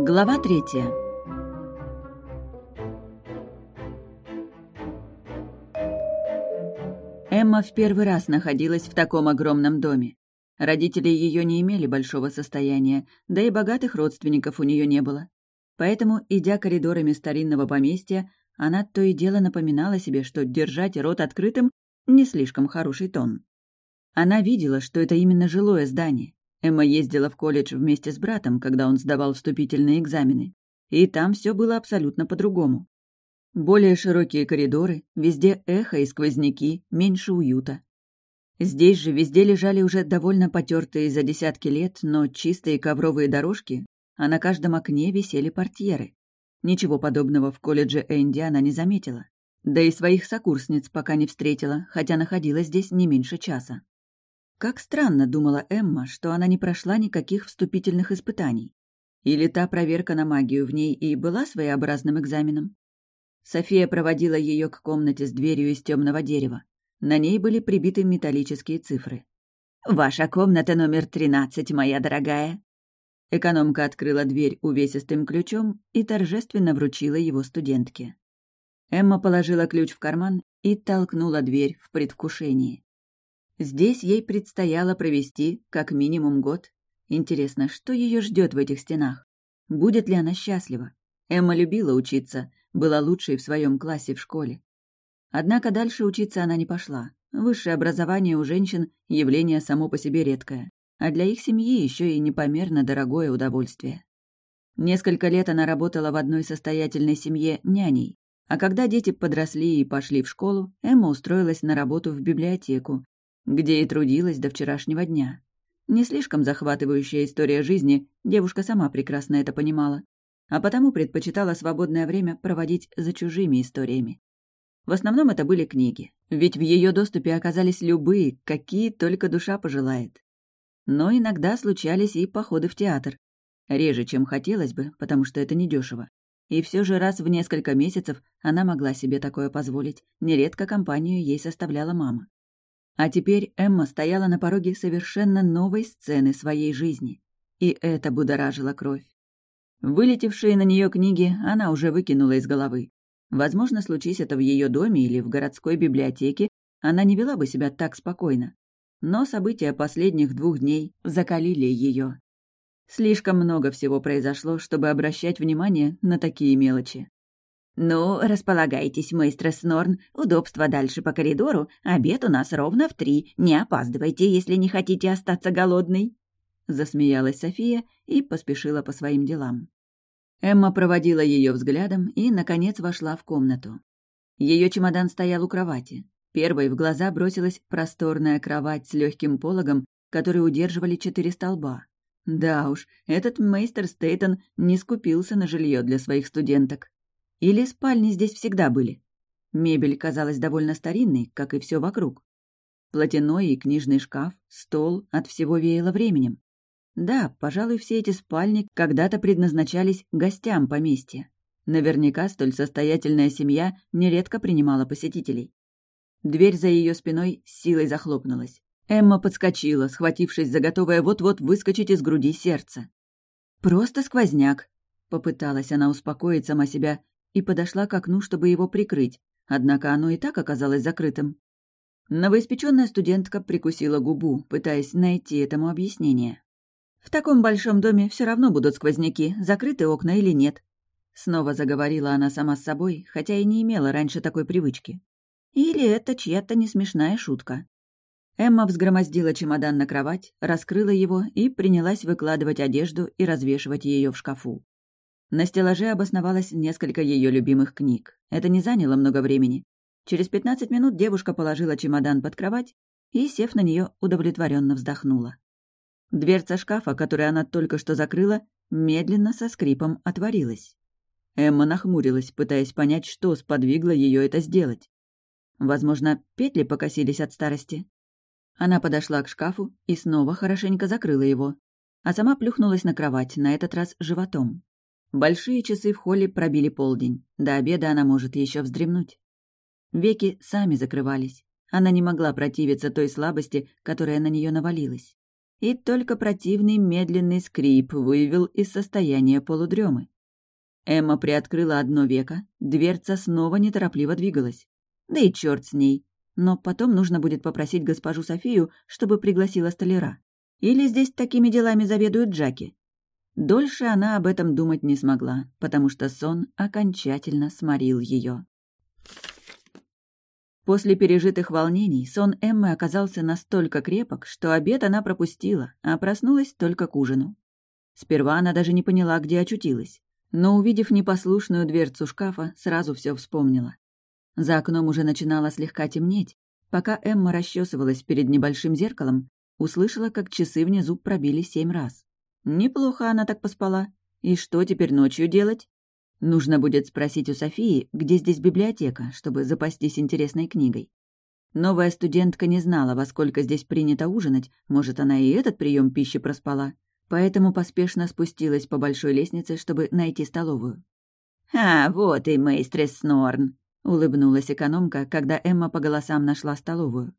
Глава третья. Эмма в первый раз находилась в таком огромном доме. Родители ее не имели большого состояния, да и богатых родственников у нее не было. Поэтому, идя коридорами старинного поместья, она то и дело напоминала себе, что держать рот открытым — не слишком хороший тон. Она видела, что это именно жилое здание. Эмма ездила в колледж вместе с братом, когда он сдавал вступительные экзамены. И там все было абсолютно по-другому. Более широкие коридоры, везде эхо и сквозняки, меньше уюта. Здесь же везде лежали уже довольно потертые за десятки лет, но чистые ковровые дорожки, а на каждом окне висели портьеры. Ничего подобного в колледже Энди она не заметила. Да и своих сокурсниц пока не встретила, хотя находилась здесь не меньше часа. Как странно, думала Эмма, что она не прошла никаких вступительных испытаний. Или та проверка на магию в ней и была своеобразным экзаменом? София проводила ее к комнате с дверью из темного дерева. На ней были прибиты металлические цифры. «Ваша комната номер тринадцать, моя дорогая». Экономка открыла дверь увесистым ключом и торжественно вручила его студентке. Эмма положила ключ в карман и толкнула дверь в предвкушении. Здесь ей предстояло провести как минимум год. Интересно, что ее ждет в этих стенах? Будет ли она счастлива? Эмма любила учиться, была лучшей в своем классе в школе. Однако дальше учиться она не пошла. Высшее образование у женщин – явление само по себе редкое, а для их семьи еще и непомерно дорогое удовольствие. Несколько лет она работала в одной состоятельной семье няней, а когда дети подросли и пошли в школу, Эмма устроилась на работу в библиотеку, где и трудилась до вчерашнего дня. Не слишком захватывающая история жизни, девушка сама прекрасно это понимала, а потому предпочитала свободное время проводить за чужими историями. В основном это были книги, ведь в ее доступе оказались любые, какие только душа пожелает. Но иногда случались и походы в театр. Реже, чем хотелось бы, потому что это недешево. И все же раз в несколько месяцев она могла себе такое позволить, нередко компанию ей составляла мама. А теперь Эмма стояла на пороге совершенно новой сцены своей жизни. И это будоражило кровь. Вылетевшие на нее книги она уже выкинула из головы. Возможно, случись это в ее доме или в городской библиотеке, она не вела бы себя так спокойно. Но события последних двух дней закалили ее. Слишком много всего произошло, чтобы обращать внимание на такие мелочи. «Ну, располагайтесь, мейстер Снорн. Удобство дальше по коридору. Обед у нас ровно в три. Не опаздывайте, если не хотите остаться голодной». Засмеялась София и поспешила по своим делам. Эмма проводила ее взглядом и, наконец, вошла в комнату. Ее чемодан стоял у кровати. Первой в глаза бросилась просторная кровать с легким пологом, который удерживали четыре столба. Да уж, этот мейстер Стейтон не скупился на жилье для своих студенток. Или спальни здесь всегда были? Мебель казалась довольно старинной, как и все вокруг. Платяной и книжный шкаф, стол от всего веяло временем. Да, пожалуй, все эти спальни когда-то предназначались гостям поместья. Наверняка столь состоятельная семья нередко принимала посетителей. Дверь за ее спиной с силой захлопнулась. Эмма подскочила, схватившись за готовое вот-вот выскочить из груди сердце. «Просто сквозняк», — попыталась она успокоить сама себя и подошла к окну, чтобы его прикрыть, однако оно и так оказалось закрытым. Новоиспеченная студентка прикусила губу, пытаясь найти этому объяснение. В таком большом доме все равно будут сквозняки, закрыты окна или нет. Снова заговорила она сама с собой, хотя и не имела раньше такой привычки. Или это чья-то несмешная шутка. Эмма взгромоздила чемодан на кровать, раскрыла его и принялась выкладывать одежду и развешивать ее в шкафу. На стеллаже обосновалось несколько ее любимых книг. Это не заняло много времени. Через пятнадцать минут девушка положила чемодан под кровать и, сев на нее, удовлетворенно вздохнула. Дверца шкафа, которую она только что закрыла, медленно со скрипом отворилась. Эмма нахмурилась, пытаясь понять, что сподвигло ее это сделать. Возможно, петли покосились от старости. Она подошла к шкафу и снова хорошенько закрыла его, а сама плюхнулась на кровать, на этот раз животом. Большие часы в холле пробили полдень. До обеда она может еще вздремнуть. Веки сами закрывались. Она не могла противиться той слабости, которая на нее навалилась. и только противный медленный скрип вывел из состояния полудремы. Эмма приоткрыла одно веко, дверца снова неторопливо двигалась. Да и черт с ней. Но потом нужно будет попросить госпожу Софию, чтобы пригласила столяра. Или здесь такими делами заведуют Джаки. Дольше она об этом думать не смогла, потому что сон окончательно сморил ее. После пережитых волнений сон Эммы оказался настолько крепок, что обед она пропустила, а проснулась только к ужину. Сперва она даже не поняла, где очутилась но, увидев непослушную дверцу шкафа, сразу все вспомнила. За окном уже начинало слегка темнеть. Пока Эмма расчесывалась перед небольшим зеркалом, услышала, как часы внизу пробили семь раз. Неплохо она так поспала. И что теперь ночью делать? Нужно будет спросить у Софии, где здесь библиотека, чтобы запастись интересной книгой. Новая студентка не знала, во сколько здесь принято ужинать, может, она и этот прием пищи проспала поэтому поспешно спустилась по большой лестнице, чтобы найти столовую. «А, вот и мейстрес Снорн», — улыбнулась экономка, когда Эмма по голосам нашла столовую.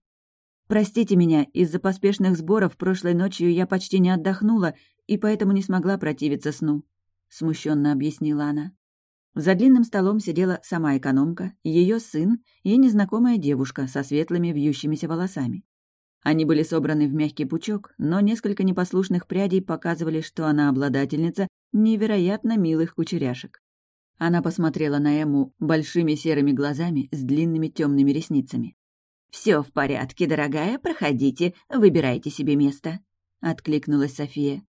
«Простите меня, из-за поспешных сборов прошлой ночью я почти не отдохнула и поэтому не смогла противиться сну», — смущенно объяснила она. За длинным столом сидела сама экономка, ее сын и незнакомая девушка со светлыми вьющимися волосами. Они были собраны в мягкий пучок, но несколько непослушных прядей показывали, что она обладательница невероятно милых кучеряшек. Она посмотрела на Эму большими серыми глазами с длинными темными ресницами. Все в порядке, дорогая, проходите, выбирайте себе место», — откликнулась София.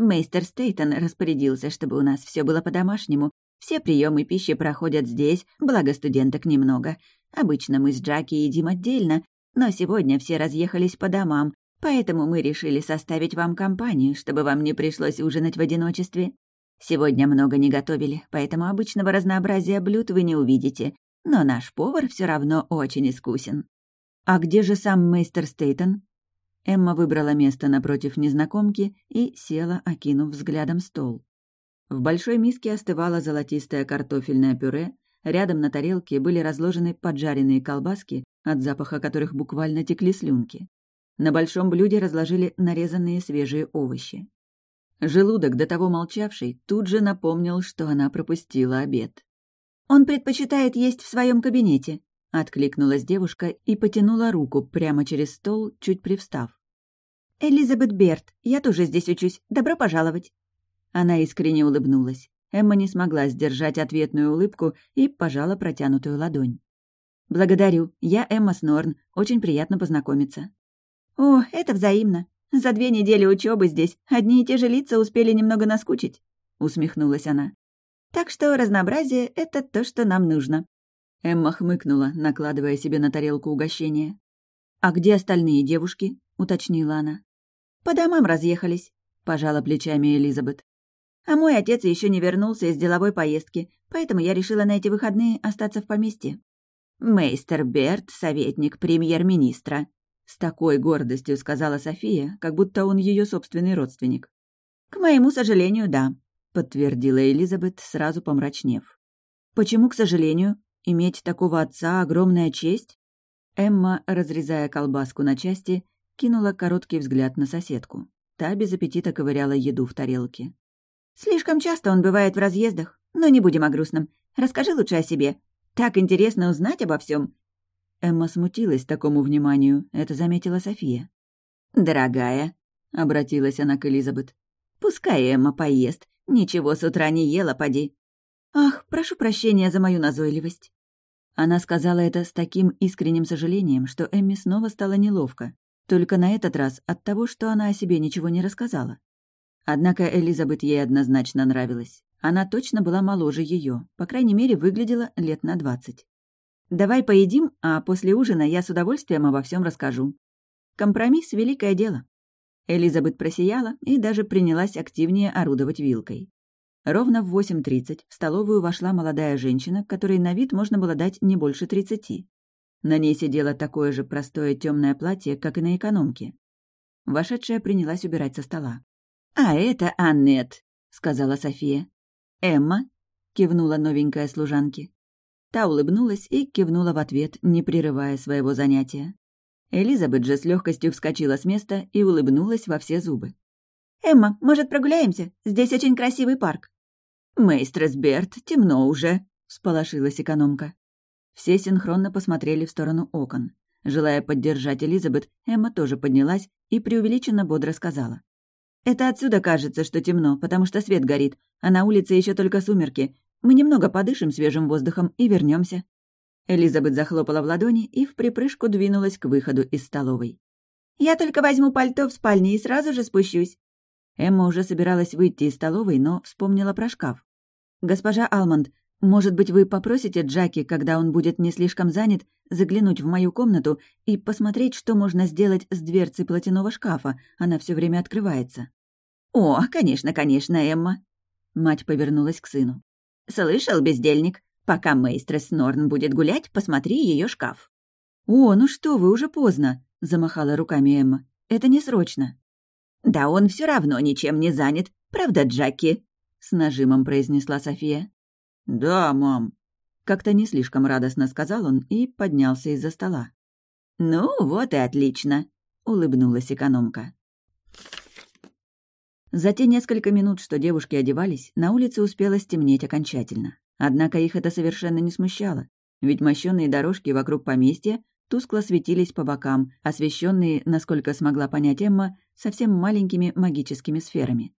Мейстер Стейтон распорядился, чтобы у нас все было по-домашнему. Все приемы пищи проходят здесь, благо студенток немного. Обычно мы с Джаки едим отдельно, но сегодня все разъехались по домам, поэтому мы решили составить вам компанию, чтобы вам не пришлось ужинать в одиночестве. Сегодня много не готовили, поэтому обычного разнообразия блюд вы не увидите, но наш повар все равно очень искусен. А где же сам мейстер Стейтон? Эмма выбрала место напротив незнакомки и села, окинув взглядом стол. В большой миске остывало золотистое картофельное пюре, рядом на тарелке были разложены поджаренные колбаски, от запаха которых буквально текли слюнки. На большом блюде разложили нарезанные свежие овощи. Желудок, до того молчавший, тут же напомнил, что она пропустила обед. «Он предпочитает есть в своем кабинете», — откликнулась девушка и потянула руку прямо через стол, чуть привстав. «Элизабет Берт, я тоже здесь учусь. Добро пожаловать!» Она искренне улыбнулась. Эмма не смогла сдержать ответную улыбку и пожала протянутую ладонь. «Благодарю. Я Эмма Снорн. Очень приятно познакомиться». «О, это взаимно. За две недели учебы здесь одни и те же лица успели немного наскучить», — усмехнулась она. «Так что разнообразие — это то, что нам нужно». Эмма хмыкнула, накладывая себе на тарелку угощение. «А где остальные девушки?» — уточнила она. «По домам разъехались», — пожала плечами Элизабет. «А мой отец еще не вернулся из деловой поездки, поэтому я решила на эти выходные остаться в поместье». «Мейстер Берт — советник премьер-министра», — с такой гордостью сказала София, как будто он ее собственный родственник. «К моему сожалению, да», — подтвердила Элизабет, сразу помрачнев. «Почему, к сожалению? Иметь такого отца — огромная честь?» Эмма, разрезая колбаску на части, кинула короткий взгляд на соседку. Та без аппетита ковыряла еду в тарелке. «Слишком часто он бывает в разъездах, но не будем о грустном. Расскажи лучше о себе. Так интересно узнать обо всем. Эмма смутилась такому вниманию, это заметила София. «Дорогая», — обратилась она к Элизабет, — «пускай Эмма поест. Ничего с утра не ела, поди». «Ах, прошу прощения за мою назойливость». Она сказала это с таким искренним сожалением, что Эмме снова стало неловко, только на этот раз от того, что она о себе ничего не рассказала. Однако Элизабет ей однозначно нравилась. Она точно была моложе ее, по крайней мере, выглядела лет на двадцать. «Давай поедим, а после ужина я с удовольствием обо всем расскажу». Компромисс — великое дело. Элизабет просияла и даже принялась активнее орудовать вилкой. Ровно в 8.30 в столовую вошла молодая женщина, которой на вид можно было дать не больше тридцати. На ней сидело такое же простое темное платье, как и на экономке. Вошедшая принялась убирать со стола. «А это Аннет», — сказала София. «Эмма?» — кивнула новенькая служанке. Та улыбнулась и кивнула в ответ, не прерывая своего занятия. Элизабет же с легкостью вскочила с места и улыбнулась во все зубы. «Эмма, может, прогуляемся? Здесь очень красивый парк». «Мейстрес Берт, темно уже», — всполошилась экономка. Все синхронно посмотрели в сторону окон. Желая поддержать Элизабет, Эмма тоже поднялась и преувеличенно бодро сказала. «Это отсюда кажется, что темно, потому что свет горит, а на улице еще только сумерки. Мы немного подышим свежим воздухом и вернемся. Элизабет захлопала в ладони и в припрыжку двинулась к выходу из столовой. «Я только возьму пальто в спальне и сразу же спущусь». Эмма уже собиралась выйти из столовой, но вспомнила про шкаф. «Госпожа Алмонд, может быть, вы попросите Джаки, когда он будет не слишком занят, заглянуть в мою комнату и посмотреть, что можно сделать с дверцей платяного шкафа? Она все время открывается». «О, конечно, конечно, Эмма». Мать повернулась к сыну. «Слышал, бездельник? Пока мейстрес Норн будет гулять, посмотри ее шкаф». «О, ну что вы, уже поздно», — замахала руками Эмма. «Это не срочно». «Да он все равно ничем не занят, правда, Джаки?» — с нажимом произнесла София. «Да, мам», — как-то не слишком радостно сказал он и поднялся из-за стола. «Ну, вот и отлично», — улыбнулась экономка. За те несколько минут, что девушки одевались, на улице успело стемнеть окончательно. Однако их это совершенно не смущало, ведь мощенные дорожки вокруг поместья тускло светились по бокам, освещенные, насколько смогла понять Эмма, совсем маленькими магическими сферами.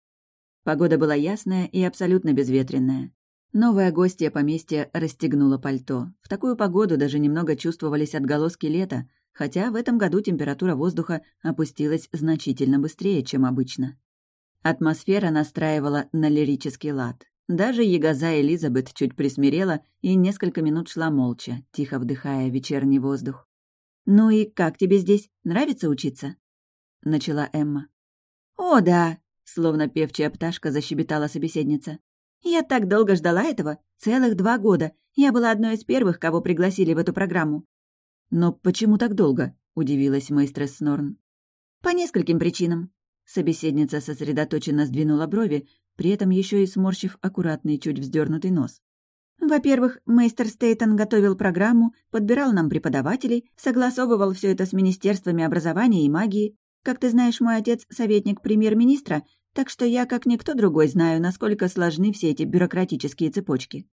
Погода была ясная и абсолютно безветренная. Новая гостья поместья расстегнула пальто. В такую погоду даже немного чувствовались отголоски лета, хотя в этом году температура воздуха опустилась значительно быстрее, чем обычно. Атмосфера настраивала на лирический лад. Даже ягоза Элизабет чуть присмирела и несколько минут шла молча, тихо вдыхая вечерний воздух. «Ну и как тебе здесь? Нравится учиться?» — начала Эмма. «О, да!» — словно певчая пташка защебетала собеседница. «Я так долго ждала этого. Целых два года. Я была одной из первых, кого пригласили в эту программу». «Но почему так долго?» — удивилась мейстресс Снорн. «По нескольким причинам». Собеседница сосредоточенно сдвинула брови, при этом еще и сморщив аккуратный, чуть вздернутый нос. Во-первых, мейстер Стейтон готовил программу, подбирал нам преподавателей, согласовывал все это с Министерствами образования и магии. Как ты знаешь, мой отец — советник премьер-министра, так что я, как никто другой, знаю, насколько сложны все эти бюрократические цепочки.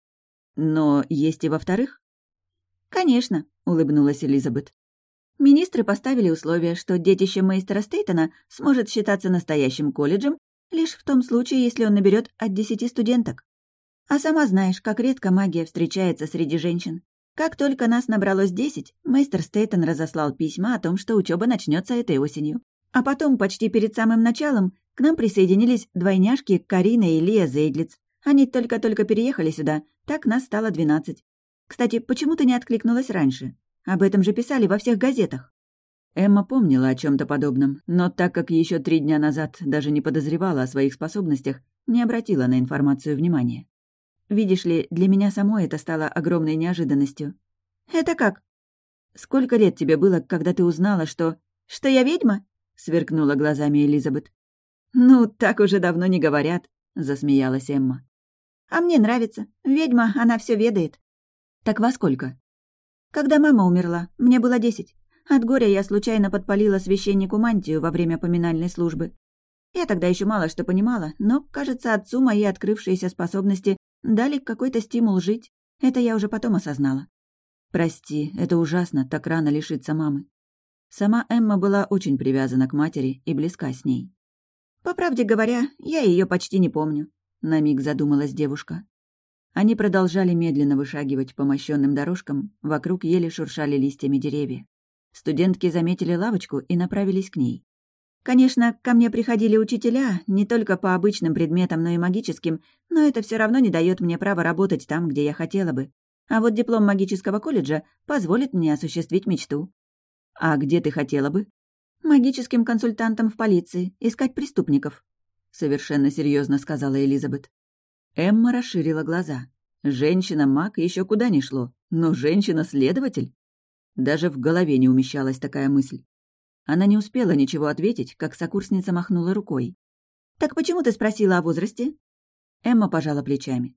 Но есть и во-вторых? «Конечно», — улыбнулась Элизабет. Министры поставили условие, что детище мейстера Стейтона сможет считаться настоящим колледжем Лишь в том случае, если он наберет от десяти студенток. А сама знаешь, как редко магия встречается среди женщин. Как только нас набралось десять, мейстер Стейтон разослал письма о том, что учеба начнется этой осенью. А потом, почти перед самым началом, к нам присоединились двойняшки Карина и Лия Зейдлиц. Они только-только переехали сюда, так нас стало двенадцать. Кстати, почему ты не откликнулась раньше? Об этом же писали во всех газетах. Эмма помнила о чем то подобном, но так как еще три дня назад даже не подозревала о своих способностях, не обратила на информацию внимания. Видишь ли, для меня самой это стало огромной неожиданностью. «Это как?» «Сколько лет тебе было, когда ты узнала, что...» «Что я ведьма?» — сверкнула глазами Элизабет. «Ну, так уже давно не говорят», — засмеялась Эмма. «А мне нравится. Ведьма, она все ведает». «Так во сколько?» «Когда мама умерла, мне было десять. От горя я случайно подпалила священнику мантию во время поминальной службы. Я тогда еще мало что понимала, но, кажется, отцу мои открывшиеся способности дали какой-то стимул жить. Это я уже потом осознала. Прости, это ужасно, так рано лишиться мамы. Сама Эмма была очень привязана к матери и близка с ней. По правде говоря, я ее почти не помню. На миг задумалась девушка. Они продолжали медленно вышагивать по мощенным дорожкам, вокруг еле шуршали листьями деревья. Студентки заметили лавочку и направились к ней. Конечно, ко мне приходили учителя, не только по обычным предметам, но и магическим, но это все равно не дает мне права работать там, где я хотела бы. А вот диплом магического колледжа позволит мне осуществить мечту. А где ты хотела бы? Магическим консультантом в полиции, искать преступников. Совершенно серьезно сказала Элизабет. Эмма расширила глаза. Женщина-маг еще куда ни шло, но женщина-следователь? Даже в голове не умещалась такая мысль. Она не успела ничего ответить, как сокурсница махнула рукой. «Так почему ты спросила о возрасте?» Эмма пожала плечами.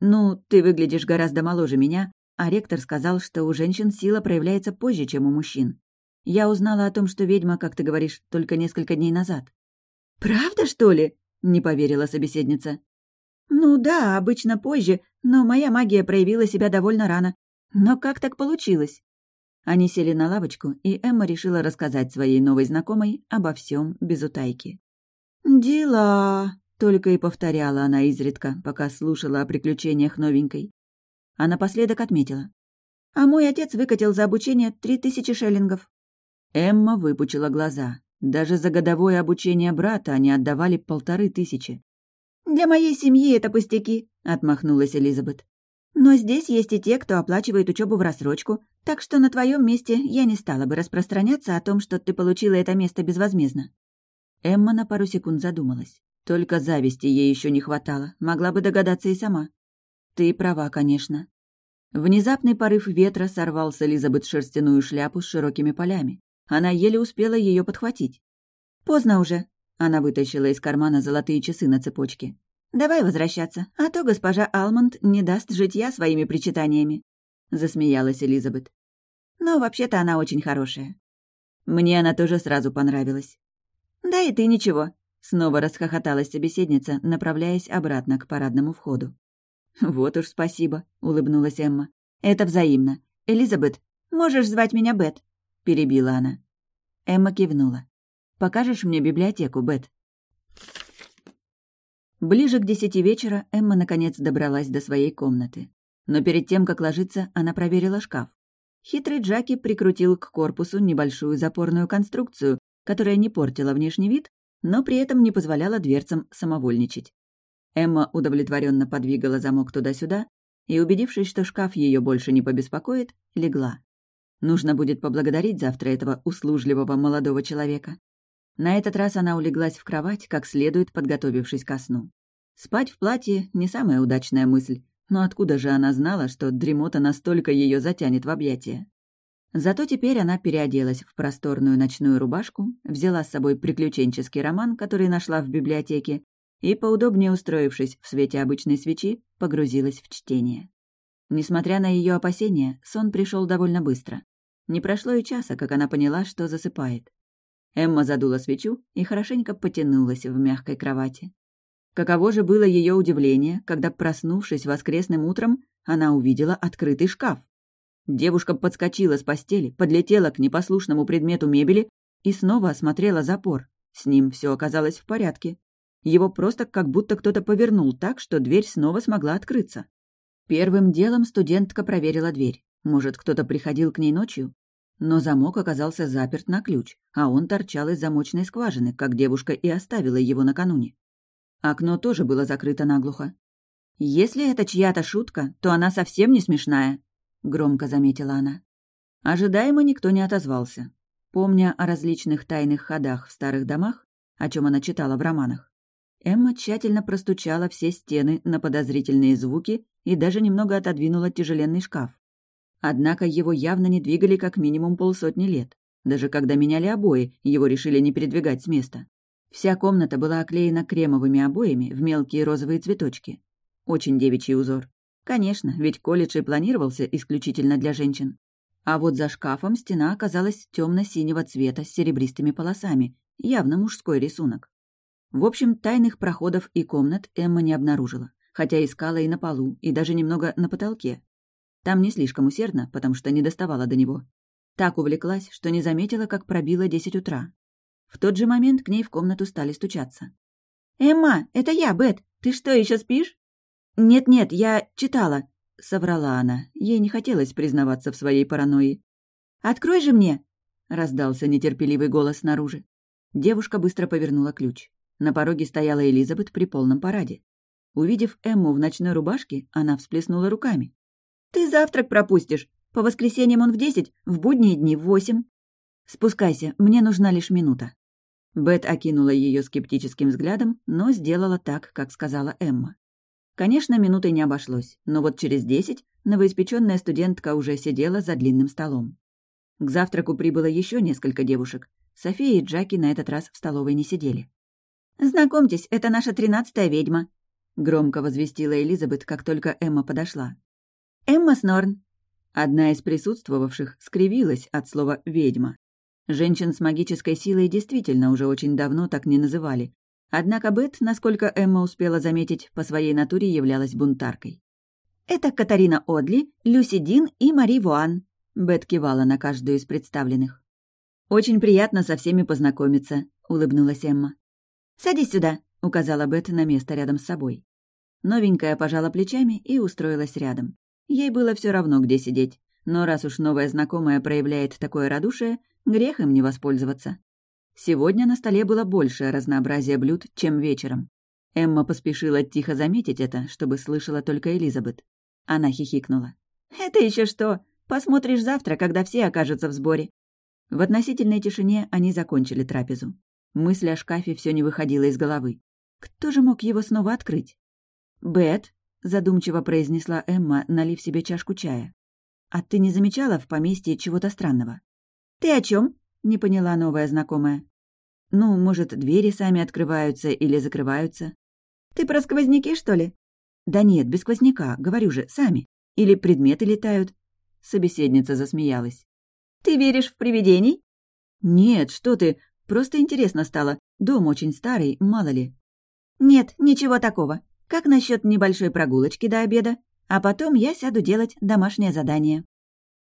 «Ну, ты выглядишь гораздо моложе меня, а ректор сказал, что у женщин сила проявляется позже, чем у мужчин. Я узнала о том, что ведьма, как ты говоришь, только несколько дней назад». «Правда, что ли?» — не поверила собеседница. «Ну да, обычно позже, но моя магия проявила себя довольно рано. Но как так получилось?» Они сели на лавочку, и Эмма решила рассказать своей новой знакомой обо всем без утайки. «Дела...» — только и повторяла она изредка, пока слушала о приключениях новенькой. А напоследок отметила. «А мой отец выкатил за обучение три тысячи шеллингов». Эмма выпучила глаза. Даже за годовое обучение брата они отдавали полторы тысячи. «Для моей семьи это пустяки», — отмахнулась Элизабет. «Но здесь есть и те, кто оплачивает учебу в рассрочку, так что на твоем месте я не стала бы распространяться о том, что ты получила это место безвозмездно». Эмма на пару секунд задумалась. Только зависти ей еще не хватало, могла бы догадаться и сама. «Ты права, конечно». Внезапный порыв ветра сорвал с Элизабет шерстяную шляпу с широкими полями. Она еле успела ее подхватить. «Поздно уже», она вытащила из кармана золотые часы на цепочке. «Давай возвращаться, а то госпожа Алмонд не даст житья своими причитаниями», — засмеялась Элизабет. «Но вообще-то она очень хорошая». Мне она тоже сразу понравилась. «Да и ты ничего», — снова расхохоталась собеседница, направляясь обратно к парадному входу. «Вот уж спасибо», — улыбнулась Эмма. «Это взаимно. Элизабет, можешь звать меня Бет», — перебила она. Эмма кивнула. Покажешь мне библиотеку, Бет?» Ближе к десяти вечера Эмма наконец добралась до своей комнаты. Но перед тем, как ложиться, она проверила шкаф. Хитрый Джаки прикрутил к корпусу небольшую запорную конструкцию, которая не портила внешний вид, но при этом не позволяла дверцам самовольничать. Эмма удовлетворенно подвигала замок туда-сюда и, убедившись, что шкаф ее больше не побеспокоит, легла. Нужно будет поблагодарить завтра этого услужливого молодого человека. На этот раз она улеглась в кровать, как следует подготовившись ко сну. Спать в платье — не самая удачная мысль, но откуда же она знала, что дремота настолько ее затянет в объятия? Зато теперь она переоделась в просторную ночную рубашку, взяла с собой приключенческий роман, который нашла в библиотеке, и, поудобнее устроившись в свете обычной свечи, погрузилась в чтение. Несмотря на ее опасения, сон пришел довольно быстро. Не прошло и часа, как она поняла, что засыпает. Эмма задула свечу и хорошенько потянулась в мягкой кровати. Каково же было ее удивление, когда, проснувшись воскресным утром, она увидела открытый шкаф. Девушка подскочила с постели, подлетела к непослушному предмету мебели и снова осмотрела запор. С ним все оказалось в порядке. Его просто как будто кто-то повернул так, что дверь снова смогла открыться. Первым делом студентка проверила дверь. Может, кто-то приходил к ней ночью? Но замок оказался заперт на ключ, а он торчал из замочной скважины, как девушка и оставила его накануне. Окно тоже было закрыто наглухо. «Если это чья-то шутка, то она совсем не смешная», — громко заметила она. Ожидаемо никто не отозвался. Помня о различных тайных ходах в старых домах, о чем она читала в романах, Эмма тщательно простучала все стены на подозрительные звуки и даже немного отодвинула тяжеленный шкаф. Однако его явно не двигали как минимум полсотни лет. Даже когда меняли обои, его решили не передвигать с места. Вся комната была оклеена кремовыми обоями в мелкие розовые цветочки. Очень девичий узор. Конечно, ведь колледж и планировался исключительно для женщин. А вот за шкафом стена оказалась темно-синего цвета с серебристыми полосами, явно мужской рисунок. В общем, тайных проходов и комнат Эмма не обнаружила, хотя искала и на полу, и даже немного на потолке, там не слишком усердно, потому что не доставала до него. Так увлеклась, что не заметила, как пробило десять утра. В тот же момент к ней в комнату стали стучаться. «Эмма, это я, Бет. Ты что, еще спишь?» «Нет-нет, я читала», — соврала она. Ей не хотелось признаваться в своей паранойи. «Открой же мне!» — раздался нетерпеливый голос снаружи. Девушка быстро повернула ключ. На пороге стояла Элизабет при полном параде. Увидев Эмму в ночной рубашке, она всплеснула руками. Ты завтрак пропустишь. По воскресеньям он в десять, в будние дни в восемь. Спускайся, мне нужна лишь минута. Бет окинула ее скептическим взглядом, но сделала так, как сказала Эмма. Конечно, минутой не обошлось, но вот через десять новоиспеченная студентка уже сидела за длинным столом. К завтраку прибыло еще несколько девушек. София и Джаки на этот раз в столовой не сидели. «Знакомьтесь, это наша тринадцатая ведьма», — громко возвестила Элизабет, как только Эмма подошла. Эмма Снорн». Одна из присутствовавших скривилась от слова «ведьма». Женщин с магической силой действительно уже очень давно так не называли. Однако Бет, насколько Эмма успела заметить, по своей натуре являлась бунтаркой. «Это Катарина Одли, Люси Дин и Мари Вуан», — Бет кивала на каждую из представленных. «Очень приятно со всеми познакомиться», — улыбнулась Эмма. «Садись сюда», — указала Бет на место рядом с собой. Новенькая пожала плечами и устроилась рядом. Ей было все равно, где сидеть, но раз уж новая знакомая проявляет такое радушие, грех им не воспользоваться. Сегодня на столе было большее разнообразие блюд, чем вечером. Эмма поспешила тихо заметить это, чтобы слышала только Элизабет. Она хихикнула. «Это еще что? Посмотришь завтра, когда все окажутся в сборе». В относительной тишине они закончили трапезу. Мысль о шкафе все не выходила из головы. Кто же мог его снова открыть? «Бет», — задумчиво произнесла Эмма, налив себе чашку чая. «А ты не замечала в поместье чего-то странного?» «Ты о чем? не поняла новая знакомая. «Ну, может, двери сами открываются или закрываются?» «Ты про сквозняки, что ли?» «Да нет, без сквозняка, говорю же, сами. Или предметы летают?» Собеседница засмеялась. «Ты веришь в привидений?» «Нет, что ты, просто интересно стало. Дом очень старый, мало ли». «Нет, ничего такого. Как насчет небольшой прогулочки до обеда? А потом я сяду делать домашнее задание».